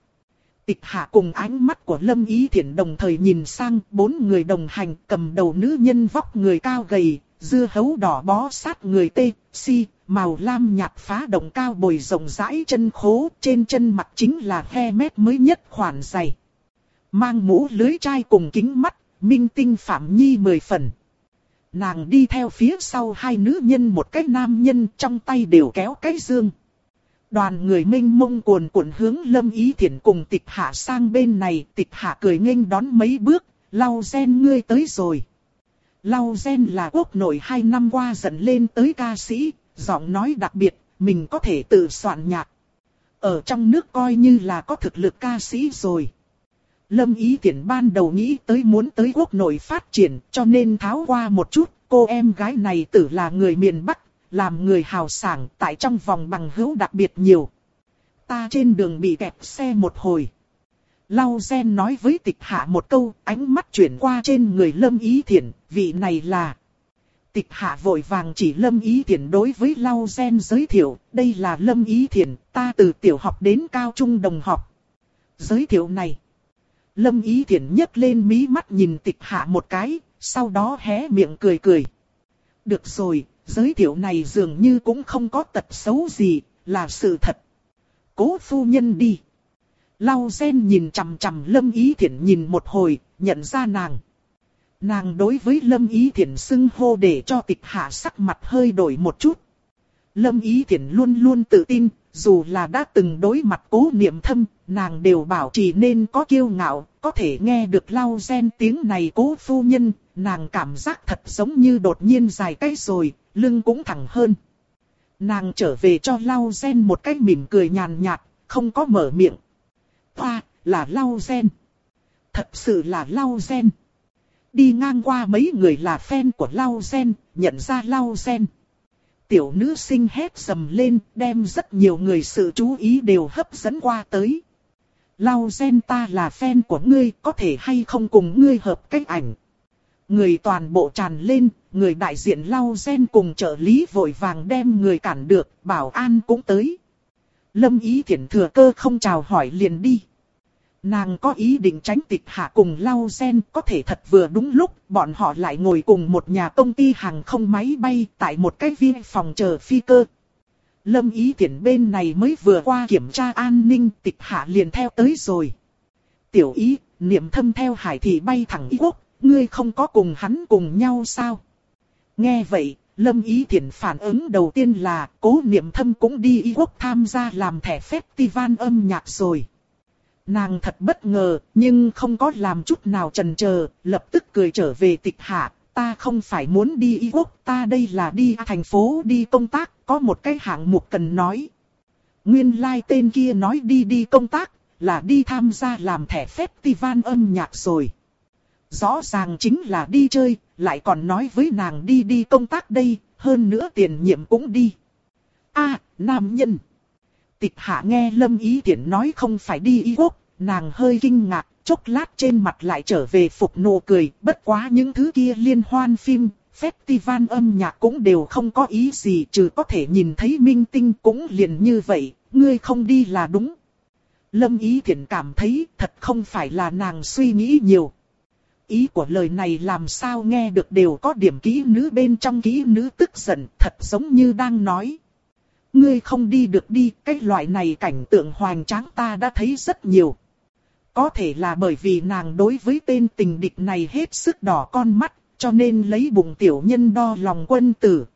Tịch hạ cùng ánh mắt của Lâm Ý Thiển đồng thời nhìn sang bốn người đồng hành cầm đầu nữ nhân vóc người cao gầy, dưa hấu đỏ bó sát người tê, si, màu lam nhạt phá động cao bồi rộng rãi chân khố, trên chân mặt chính là he mét mới nhất khoản dày. Mang mũ lưới chai cùng kính mắt, minh tinh phạm nhi mười phần. Nàng đi theo phía sau hai nữ nhân một cái nam nhân trong tay đều kéo cái dương. Đoàn người minh mông cuồn cuộn hướng lâm ý thiện cùng tịch hạ sang bên này, tịch hạ cười nghênh đón mấy bước, lau gen ngươi tới rồi. Lau gen là quốc nội hai năm qua dẫn lên tới ca sĩ, giọng nói đặc biệt, mình có thể tự soạn nhạc. Ở trong nước coi như là có thực lực ca sĩ rồi. Lâm Ý Tiễn ban đầu nghĩ tới muốn tới quốc nội phát triển cho nên tháo qua một chút. Cô em gái này tử là người miền Bắc, làm người hào sảng tại trong vòng bằng hữu đặc biệt nhiều. Ta trên đường bị kẹp xe một hồi. Lau Gen nói với tịch hạ một câu, ánh mắt chuyển qua trên người Lâm Ý Thiển, vị này là... Tịch hạ vội vàng chỉ Lâm Ý Thiển đối với Lau Gen giới thiệu, đây là Lâm Ý Thiển, ta từ tiểu học đến cao trung đồng học. Giới thiệu này. Lâm Ý Thiển nhấc lên mí mắt nhìn tịch hạ một cái, sau đó hé miệng cười cười. Được rồi, giới thiệu này dường như cũng không có tật xấu gì, là sự thật. Cố phu nhân đi. Lau sen nhìn chằm chằm Lâm Ý Thiển nhìn một hồi, nhận ra nàng. Nàng đối với Lâm Ý Thiển xưng hô để cho tịch hạ sắc mặt hơi đổi một chút. Lâm Ý Thiển luôn luôn tự tin, dù là đã từng đối mặt cố niệm thâm, nàng đều bảo trì nên có kiêu ngạo, có thể nghe được lau gen tiếng này cố phu nhân, nàng cảm giác thật giống như đột nhiên dài cái rồi, lưng cũng thẳng hơn. Nàng trở về cho lau gen một cái mỉm cười nhàn nhạt, không có mở miệng. Hoa, là lau gen. Thật sự là lau gen. Đi ngang qua mấy người là fan của lau gen, nhận ra lau gen. Tiểu nữ sinh hét sầm lên, đem rất nhiều người sự chú ý đều hấp dẫn qua tới. Lau gen ta là fan của ngươi, có thể hay không cùng ngươi hợp cách ảnh. Người toàn bộ tràn lên, người đại diện lau gen cùng trợ lý vội vàng đem người cản được, bảo an cũng tới. Lâm ý thiện thừa cơ không chào hỏi liền đi. Nàng có ý định tránh tịch hạ cùng lau gen, có thể thật vừa đúng lúc, bọn họ lại ngồi cùng một nhà công ty hàng không máy bay tại một cái viên phòng chờ phi cơ. Lâm ý tiện bên này mới vừa qua kiểm tra an ninh, tịch hạ liền theo tới rồi. Tiểu ý, niệm thâm theo hải thị bay thẳng ý quốc, ngươi không có cùng hắn cùng nhau sao? Nghe vậy, Lâm Ý Thiển phản ứng đầu tiên là cố niệm thâm cũng đi y quốc tham gia làm thẻ festival âm nhạc rồi. Nàng thật bất ngờ, nhưng không có làm chút nào chần chờ, lập tức cười trở về tịch hạ. Ta không phải muốn đi y quốc, ta đây là đi thành phố đi công tác, có một cái hạng mục cần nói. Nguyên lai like tên kia nói đi đi công tác, là đi tham gia làm thẻ festival âm nhạc rồi. Rõ ràng chính là đi chơi, lại còn nói với nàng đi đi công tác đây, hơn nữa tiền nhiệm cũng đi. a nam nhân. Tịch hạ nghe Lâm Ý Tiễn nói không phải đi y quốc, nàng hơi kinh ngạc, chốc lát trên mặt lại trở về phục nụ cười, bất quá những thứ kia liên hoan phim, festival âm nhạc cũng đều không có ý gì trừ có thể nhìn thấy minh tinh cũng liền như vậy, ngươi không đi là đúng. Lâm Ý Thiển cảm thấy thật không phải là nàng suy nghĩ nhiều. Ý của lời này làm sao nghe được đều có điểm kỹ nữ bên trong kỹ nữ tức giận thật giống như đang nói ngươi không đi được đi, cái loại này cảnh tượng hoành tráng ta đã thấy rất nhiều. Có thể là bởi vì nàng đối với tên tình địch này hết sức đỏ con mắt, cho nên lấy bụng tiểu nhân đo lòng quân tử.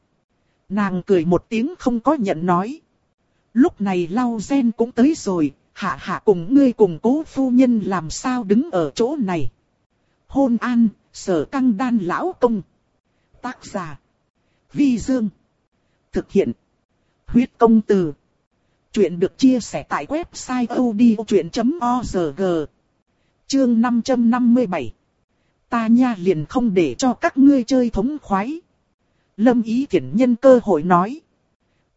Nàng cười một tiếng không có nhận nói. Lúc này lau gen cũng tới rồi, hạ hạ cùng ngươi cùng cố phu nhân làm sao đứng ở chỗ này. Hôn an, sở căng đan lão công. Tác giả. Vi Dương. Thực hiện. Huyết công từ. Chuyện được chia sẻ tại website odchuyện.org. Chương 557. Ta nha liền không để cho các ngươi chơi thống khoái. Lâm ý thiện nhân cơ hội nói.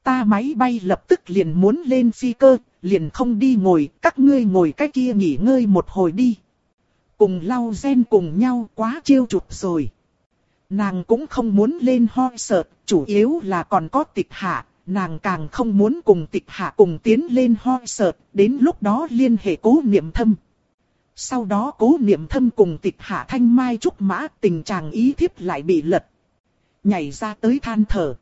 Ta máy bay lập tức liền muốn lên phi cơ, liền không đi ngồi, các ngươi ngồi cái kia nghỉ ngơi một hồi đi. Cùng lau gen cùng nhau quá chiêu chụp rồi. Nàng cũng không muốn lên hoi sợ, chủ yếu là còn có tịch hạ, nàng càng không muốn cùng tịch hạ cùng tiến lên hoi sợ, đến lúc đó liên hệ cố niệm thâm. Sau đó cố niệm thâm cùng tịch hạ thanh mai trúc mã tình trạng ý thiếp lại bị lật. Nhảy ra tới than thở.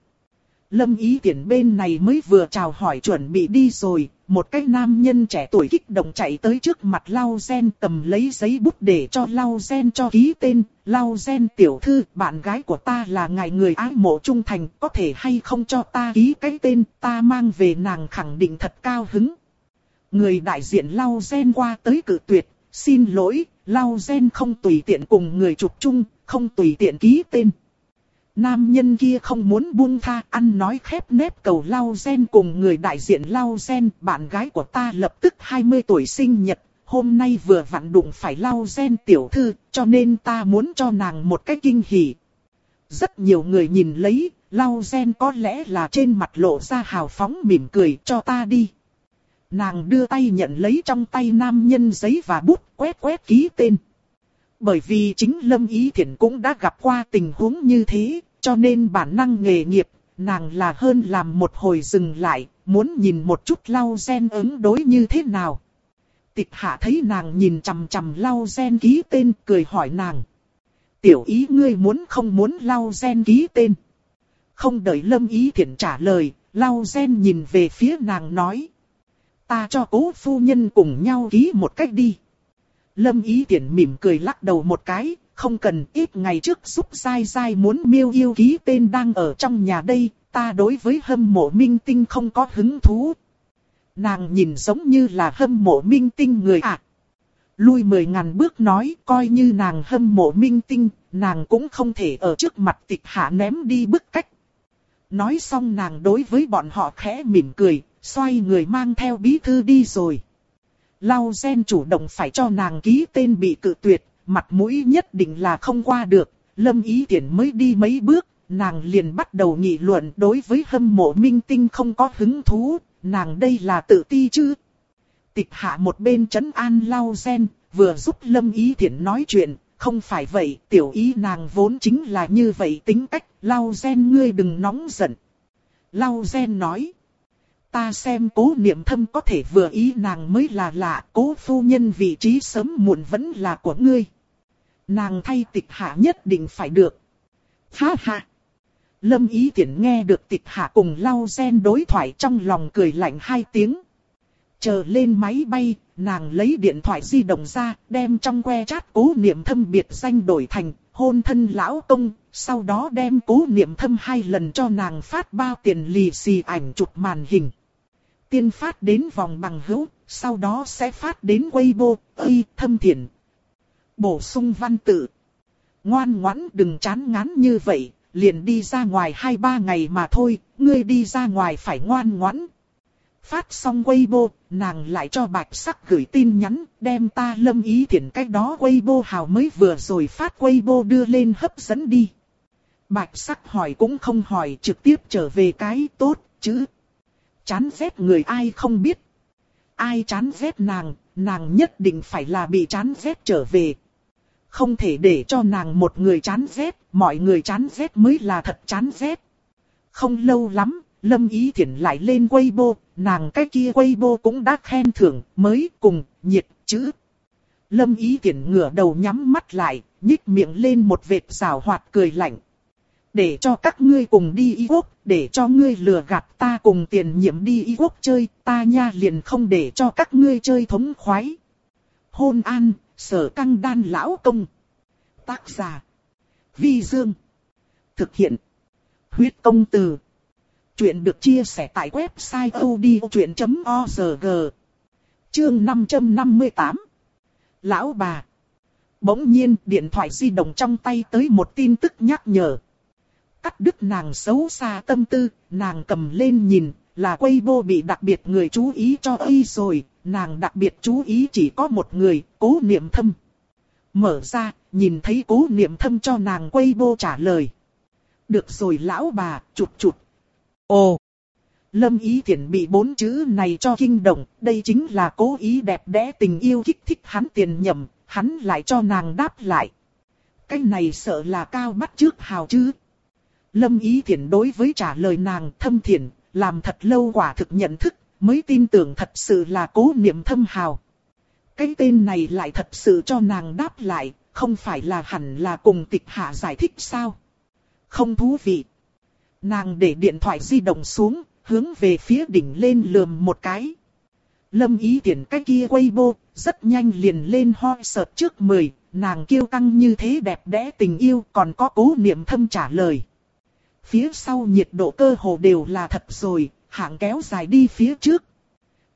Lâm ý tiện bên này mới vừa chào hỏi chuẩn bị đi rồi, một cái nam nhân trẻ tuổi kích động chạy tới trước mặt Lau Gen cầm lấy giấy bút để cho Lau Gen cho ký tên. Lau Gen tiểu thư, bạn gái của ta là ngài người ái mộ trung thành, có thể hay không cho ta ký cái tên, ta mang về nàng khẳng định thật cao hứng. Người đại diện Lau Gen qua tới cử tuyệt, xin lỗi, Lau Gen không tùy tiện cùng người chụp chung, không tùy tiện ký tên. Nam nhân kia không muốn buông tha ăn nói khép nép cầu lau gen cùng người đại diện lau gen. Bạn gái của ta lập tức 20 tuổi sinh nhật. Hôm nay vừa vặn đụng phải lau gen tiểu thư cho nên ta muốn cho nàng một cái kinh hỉ. Rất nhiều người nhìn lấy, lau gen có lẽ là trên mặt lộ ra hào phóng mỉm cười cho ta đi. Nàng đưa tay nhận lấy trong tay nam nhân giấy và bút quét quét ký tên. Bởi vì chính Lâm Ý Thiển cũng đã gặp qua tình huống như thế, cho nên bản năng nghề nghiệp, nàng là hơn làm một hồi dừng lại, muốn nhìn một chút lau gen ứng đối như thế nào. Tịch hạ thấy nàng nhìn chằm chằm lau gen ký tên cười hỏi nàng. Tiểu ý ngươi muốn không muốn lau gen ký tên. Không đợi Lâm Ý Thiển trả lời, lau gen nhìn về phía nàng nói. Ta cho cố phu nhân cùng nhau ký một cách đi. Lâm Ý Tiễn mỉm cười lắc đầu một cái, không cần ít ngày trước giúp dai dai muốn miêu yêu ký tên đang ở trong nhà đây, ta đối với hâm mộ minh tinh không có hứng thú. Nàng nhìn giống như là hâm mộ minh tinh người ạ. À. Lui mười ngàn bước nói coi như nàng hâm mộ minh tinh, nàng cũng không thể ở trước mặt tịch hạ ném đi bức cách. Nói xong nàng đối với bọn họ khẽ mỉm cười, xoay người mang theo bí thư đi rồi. Lau gen chủ động phải cho nàng ký tên bị cự tuyệt, mặt mũi nhất định là không qua được, lâm ý tiện mới đi mấy bước, nàng liền bắt đầu nghị luận đối với hâm mộ minh tinh không có hứng thú, nàng đây là tự ti chứ. Tịch hạ một bên chấn an lau gen, vừa giúp lâm ý thiện nói chuyện, không phải vậy, tiểu ý nàng vốn chính là như vậy tính cách, lau gen ngươi đừng nóng giận. Lau gen nói. Ta xem cố niệm thâm có thể vừa ý nàng mới là lạ, cố phu nhân vị trí sớm muộn vẫn là của ngươi. Nàng thay tịch hạ nhất định phải được. Ha ha! Lâm ý tiện nghe được tịch hạ cùng lau gen đối thoại trong lòng cười lạnh hai tiếng. Chờ lên máy bay, nàng lấy điện thoại di động ra, đem trong que chat cố niệm thâm biệt danh đổi thành hôn thân lão công, sau đó đem cố niệm thâm hai lần cho nàng phát bao tiền lì xì ảnh chụp màn hình tiên phát đến vòng bằng hữu, sau đó sẽ phát đến Weibo, ơi thâm thiện. Bổ sung văn tự. Ngoan ngoãn đừng chán ngán như vậy, liền đi ra ngoài 2-3 ngày mà thôi, ngươi đi ra ngoài phải ngoan ngoãn. Phát xong Weibo, nàng lại cho bạch sắc gửi tin nhắn, đem ta lâm ý thiện cách đó Weibo hào mới vừa rồi phát Weibo đưa lên hấp dẫn đi. Bạch sắc hỏi cũng không hỏi trực tiếp trở về cái tốt, chứ chán ghét người ai không biết. Ai chán ghét nàng, nàng nhất định phải là bị chán ghét trở về. Không thể để cho nàng một người chán ghét, mọi người chán ghét mới là thật chán ghét. Không lâu lắm, Lâm Ý Thiển lại lên Weibo, nàng cái kia Weibo cũng đã khen thưởng, mới cùng, nhiệt, chữ. Lâm Ý Thiển ngửa đầu nhắm mắt lại, nhích miệng lên một vệt rào hoạt cười lạnh. Để cho các ngươi cùng đi y quốc, để cho ngươi lừa gạt ta cùng tiền nhiệm đi y quốc chơi, ta nha liền không để cho các ngươi chơi thống khoái. Hôn an, sở căng đan lão công. Tác giả. Vi Dương. Thực hiện. Huyết công từ. Chuyện được chia sẻ tại website odchuyện.org. Chương 558. Lão bà. Bỗng nhiên điện thoại di động trong tay tới một tin tức nhắc nhở cắt đứt nàng xấu xa tâm tư, nàng cầm lên nhìn, là quay vô bị đặc biệt người chú ý cho y rồi, nàng đặc biệt chú ý chỉ có một người, cố niệm thâm. Mở ra, nhìn thấy cố niệm thâm cho nàng quay vô trả lời. Được rồi lão bà, chụt chụt. Ồ! Lâm ý thiện bị bốn chữ này cho kinh động, đây chính là cố ý đẹp đẽ tình yêu kích thích hắn tiền nhầm, hắn lại cho nàng đáp lại. Cái này sợ là cao bắt trước hào chứ. Lâm Ý Thiển đối với trả lời nàng thâm thiện, làm thật lâu quả thực nhận thức, mới tin tưởng thật sự là cố niệm thâm hào. Cái tên này lại thật sự cho nàng đáp lại, không phải là hẳn là cùng tịch hạ giải thích sao? Không thú vị. Nàng để điện thoại di động xuống, hướng về phía đỉnh lên lườm một cái. Lâm ý tiện cái kia quay bô, rất nhanh liền lên ho sợt trước mười, nàng kêu căng như thế đẹp đẽ tình yêu còn có cố niệm thâm trả lời. Phía sau nhiệt độ cơ hồ đều là thật rồi, hạng kéo dài đi phía trước.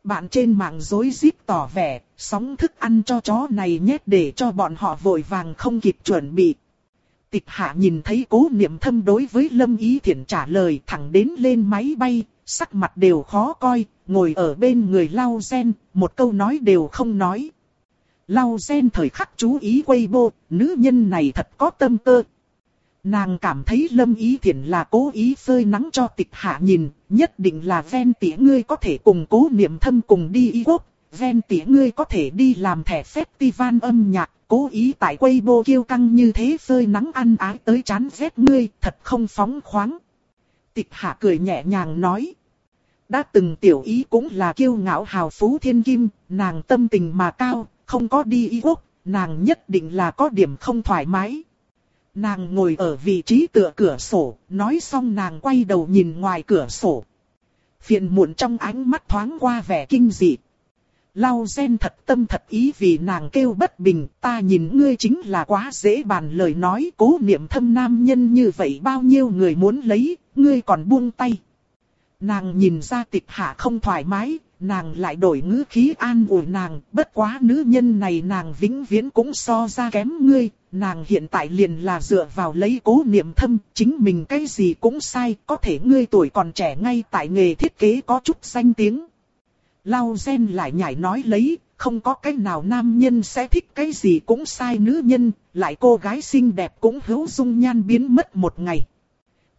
Bạn trên mạng dối rít tỏ vẻ, sóng thức ăn cho chó này nhét để cho bọn họ vội vàng không kịp chuẩn bị. Tịch hạ nhìn thấy cố niệm thâm đối với Lâm Ý Thiển trả lời thẳng đến lên máy bay, sắc mặt đều khó coi, ngồi ở bên người lau gen, một câu nói đều không nói. Lau gen thời khắc chú ý quay bô, nữ nhân này thật có tâm cơ. Nàng cảm thấy lâm ý thiện là cố ý phơi nắng cho tịch hạ nhìn, nhất định là ven tỉa ngươi có thể cùng cố niệm thâm cùng đi y quốc, ven tỉa ngươi có thể đi làm thẻ festival âm nhạc, cố ý tại quay bô kiêu căng như thế phơi nắng ăn ái tới chán rét ngươi, thật không phóng khoáng. Tịch hạ cười nhẹ nhàng nói. Đã từng tiểu ý cũng là kiêu ngạo hào phú thiên kim, nàng tâm tình mà cao, không có đi y quốc, nàng nhất định là có điểm không thoải mái. Nàng ngồi ở vị trí tựa cửa sổ, nói xong nàng quay đầu nhìn ngoài cửa sổ. Phiền muộn trong ánh mắt thoáng qua vẻ kinh dị. Lau gen thật tâm thật ý vì nàng kêu bất bình, ta nhìn ngươi chính là quá dễ bàn lời nói cố niệm thâm nam nhân như vậy bao nhiêu người muốn lấy, ngươi còn buông tay. Nàng nhìn ra tịch hạ không thoải mái, nàng lại đổi ngữ khí an ủi nàng, bất quá nữ nhân này nàng vĩnh viễn cũng so ra kém ngươi, nàng hiện tại liền là dựa vào lấy cố niệm thâm, chính mình cái gì cũng sai, có thể ngươi tuổi còn trẻ ngay tại nghề thiết kế có chút danh tiếng. Lau gen lại nhảy nói lấy, không có cái nào nam nhân sẽ thích cái gì cũng sai nữ nhân, lại cô gái xinh đẹp cũng hữu dung nhan biến mất một ngày.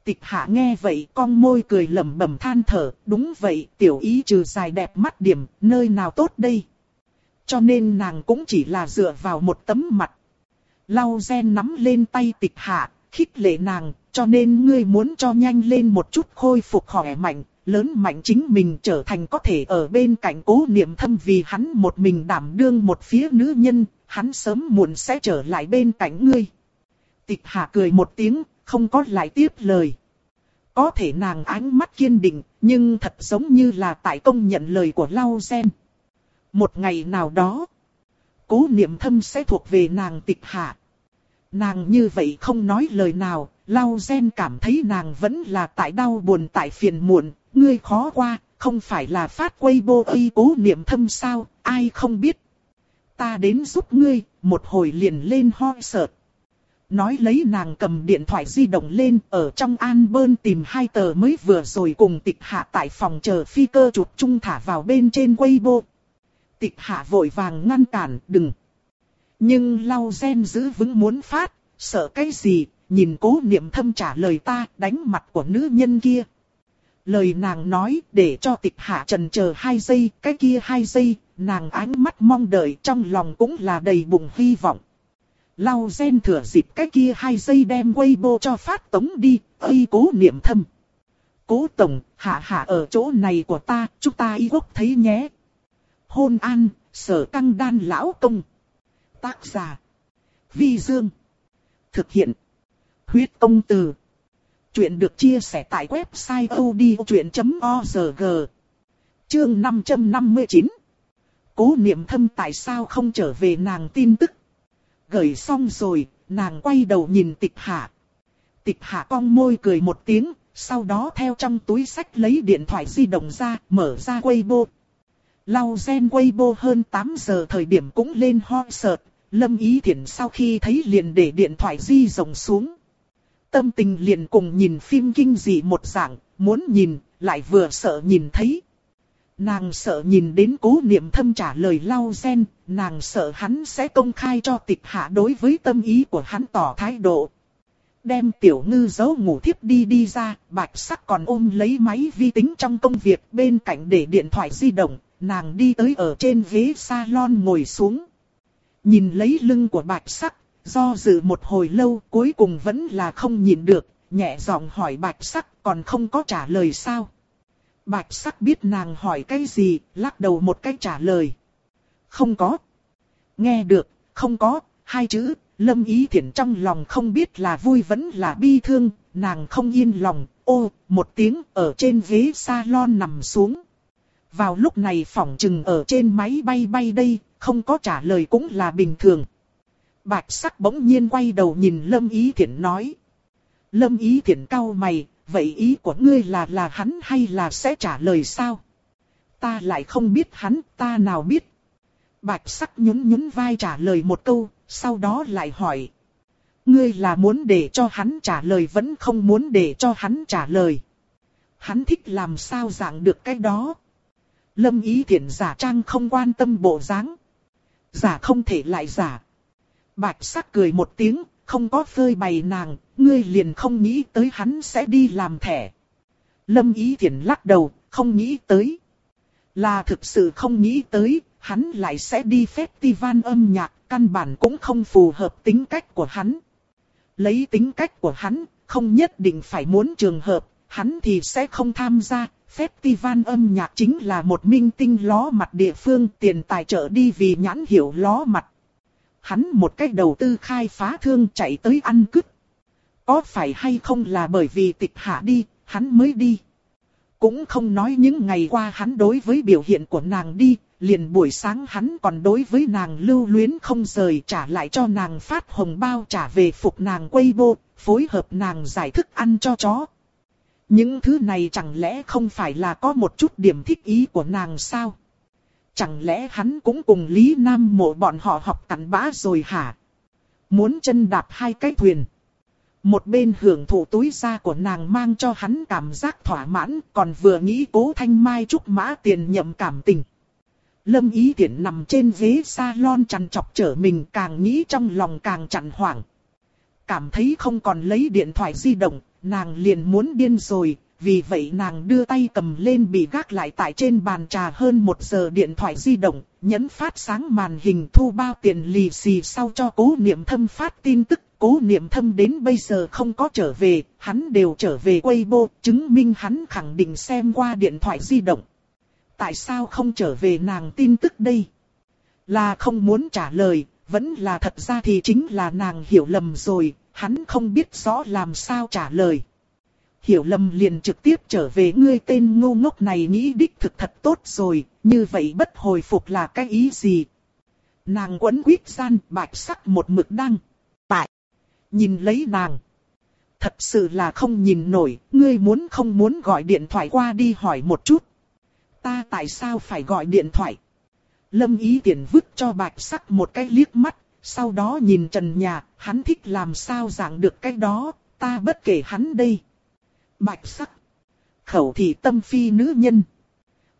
Tịch hạ nghe vậy con môi cười lẩm bẩm than thở, đúng vậy, tiểu ý trừ dài đẹp mắt điểm, nơi nào tốt đây. Cho nên nàng cũng chỉ là dựa vào một tấm mặt. Lau gen nắm lên tay tịch hạ, khích lệ nàng, cho nên ngươi muốn cho nhanh lên một chút khôi phục khỏe mạnh, lớn mạnh chính mình trở thành có thể ở bên cạnh cố niệm thâm vì hắn một mình đảm đương một phía nữ nhân, hắn sớm muộn sẽ trở lại bên cạnh ngươi. Tịch hạ cười một tiếng, không có lại tiếp lời. Có thể nàng ánh mắt kiên định, nhưng thật giống như là tại công nhận lời của Lau Gen. Một ngày nào đó, cố niệm thâm sẽ thuộc về nàng tịch hạ. Nàng như vậy không nói lời nào, Lau Gen cảm thấy nàng vẫn là tại đau buồn tại phiền muộn, ngươi khó qua, không phải là phát quay bô y cố niệm thâm sao, ai không biết. Ta đến giúp ngươi, một hồi liền lên ho sợ. Nói lấy nàng cầm điện thoại di động lên ở trong an bơn tìm hai tờ mới vừa rồi cùng tịch hạ tại phòng chờ phi cơ chụp chung thả vào bên trên Weibo. Tịch hạ vội vàng ngăn cản đừng. Nhưng lau gen giữ vững muốn phát, sợ cái gì, nhìn cố niệm thâm trả lời ta đánh mặt của nữ nhân kia. Lời nàng nói để cho tịch hạ trần chờ hai giây, cái kia hai giây, nàng ánh mắt mong đợi trong lòng cũng là đầy bụng hy vọng. Lau gen thừa dịp cái kia hai giây đem Weibo cho phát tống đi, ây cố niệm thâm. Cố tổng, hạ hạ ở chỗ này của ta, chúng ta y quốc thấy nhé. Hôn an, sở căng đan lão công. Tác giả. Vi Dương. Thực hiện. Huyết công từ. Chuyện được chia sẻ tại website odchuyện.org. Chương 559. Cố niệm thâm tại sao không trở về nàng tin tức gửi xong rồi, nàng quay đầu nhìn tịch hạ. Tịch hạ cong môi cười một tiếng, sau đó theo trong túi sách lấy điện thoại di động ra, mở ra Weibo. Lau gen Weibo hơn 8 giờ thời điểm cũng lên ho sợt, Lâm Ý Thiển sau khi thấy liền để điện thoại di rồng xuống. Tâm tình liền cùng nhìn phim kinh dị một dạng, muốn nhìn, lại vừa sợ nhìn thấy. Nàng sợ nhìn đến cố niệm thâm trả lời lau sen, nàng sợ hắn sẽ công khai cho tịch hạ đối với tâm ý của hắn tỏ thái độ. Đem tiểu ngư giấu ngủ thiếp đi đi ra, bạch sắc còn ôm lấy máy vi tính trong công việc bên cạnh để điện thoại di động, nàng đi tới ở trên ghế salon ngồi xuống. Nhìn lấy lưng của bạch sắc, do dự một hồi lâu cuối cùng vẫn là không nhìn được, nhẹ giọng hỏi bạch sắc còn không có trả lời sao. Bạch sắc biết nàng hỏi cái gì, lắc đầu một cái trả lời. Không có. Nghe được, không có, hai chữ, lâm ý thiện trong lòng không biết là vui vẫn là bi thương, nàng không yên lòng, ô, một tiếng ở trên ghế salon nằm xuống. Vào lúc này phỏng chừng ở trên máy bay bay đây, không có trả lời cũng là bình thường. Bạch sắc bỗng nhiên quay đầu nhìn Lâm Ý Thiển nói. Lâm Ý Thiển cau mày, vậy ý của ngươi là là hắn hay là sẽ trả lời sao? Ta lại không biết hắn, ta nào biết. Bạch sắc nhún nhún vai trả lời một câu, sau đó lại hỏi. ngươi là muốn để cho hắn trả lời vẫn không muốn để cho hắn trả lời. Hắn thích làm sao dạng được cái đó. Lâm ý thiện giả trang không quan tâm bộ dáng. Giả không thể lại giả. Bạch sắc cười một tiếng, không có phơi bày nàng, ngươi liền không nghĩ tới hắn sẽ đi làm thẻ. Lâm ý Thiển lắc đầu, không nghĩ tới. Là thực sự không nghĩ tới, hắn lại sẽ đi festival âm nhạc, căn bản cũng không phù hợp tính cách của hắn. Lấy tính cách của hắn, không nhất định phải muốn trường hợp, hắn thì sẽ không tham gia. Festival âm nhạc chính là một minh tinh ló mặt địa phương tiền tài trợ đi vì nhãn hiệu ló mặt. Hắn một cách đầu tư khai phá thương chạy tới ăn cứt. Có phải hay không là bởi vì tịch hạ đi, hắn mới đi. Cũng không nói những ngày qua hắn đối với biểu hiện của nàng đi, liền buổi sáng hắn còn đối với nàng lưu luyến không rời trả lại cho nàng phát hồng bao trả về phục nàng quay vô, phối hợp nàng giải thức ăn cho chó. Những thứ này chẳng lẽ không phải là có một chút điểm thích ý của nàng sao? Chẳng lẽ hắn cũng cùng Lý Nam mộ bọn họ học cắn bã rồi hả? Muốn chân đạp hai cái thuyền. Một bên hưởng thụ túi da của nàng mang cho hắn cảm giác thỏa mãn, còn vừa nghĩ cố thanh mai trúc mã tiền nhậm cảm tình. Lâm ý tiện nằm trên ghế salon chằn chọc trở mình càng nghĩ trong lòng càng chặn hoảng. Cảm thấy không còn lấy điện thoại di động, nàng liền muốn điên rồi, vì vậy nàng đưa tay cầm lên bị gác lại tại trên bàn trà hơn một giờ điện thoại di động, nhấn phát sáng màn hình thu bao tiền lì xì sau cho cố niệm thâm phát tin tức. Cố niệm thâm đến bây giờ không có trở về, hắn đều trở về Weibo, chứng minh hắn khẳng định xem qua điện thoại di động. Tại sao không trở về nàng tin tức đây? Là không muốn trả lời, vẫn là thật ra thì chính là nàng hiểu lầm rồi, hắn không biết rõ làm sao trả lời. Hiểu lầm liền trực tiếp trở về ngươi tên ngu ngốc này nghĩ đích thực thật tốt rồi, như vậy bất hồi phục là cái ý gì? Nàng quấn quýt gian bạch sắc một mực đăng. Tại. Nhìn lấy nàng. Thật sự là không nhìn nổi, ngươi muốn không muốn gọi điện thoại qua đi hỏi một chút. Ta tại sao phải gọi điện thoại? Lâm ý tiền vứt cho bạch sắc một cái liếc mắt, sau đó nhìn trần nhà, hắn thích làm sao dạng được cái đó, ta bất kể hắn đây. Bạch sắc. Khẩu thị tâm phi nữ nhân.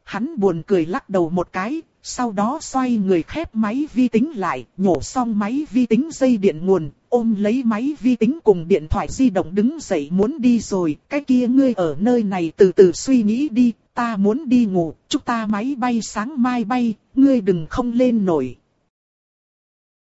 Hắn buồn cười lắc đầu một cái, sau đó xoay người khép máy vi tính lại, nhổ xong máy vi tính dây điện nguồn, ôm lấy máy vi tính cùng điện thoại di động đứng dậy muốn đi rồi, cái kia ngươi ở nơi này từ từ suy nghĩ đi, ta muốn đi ngủ, chúng ta máy bay sáng mai bay, ngươi đừng không lên nổi.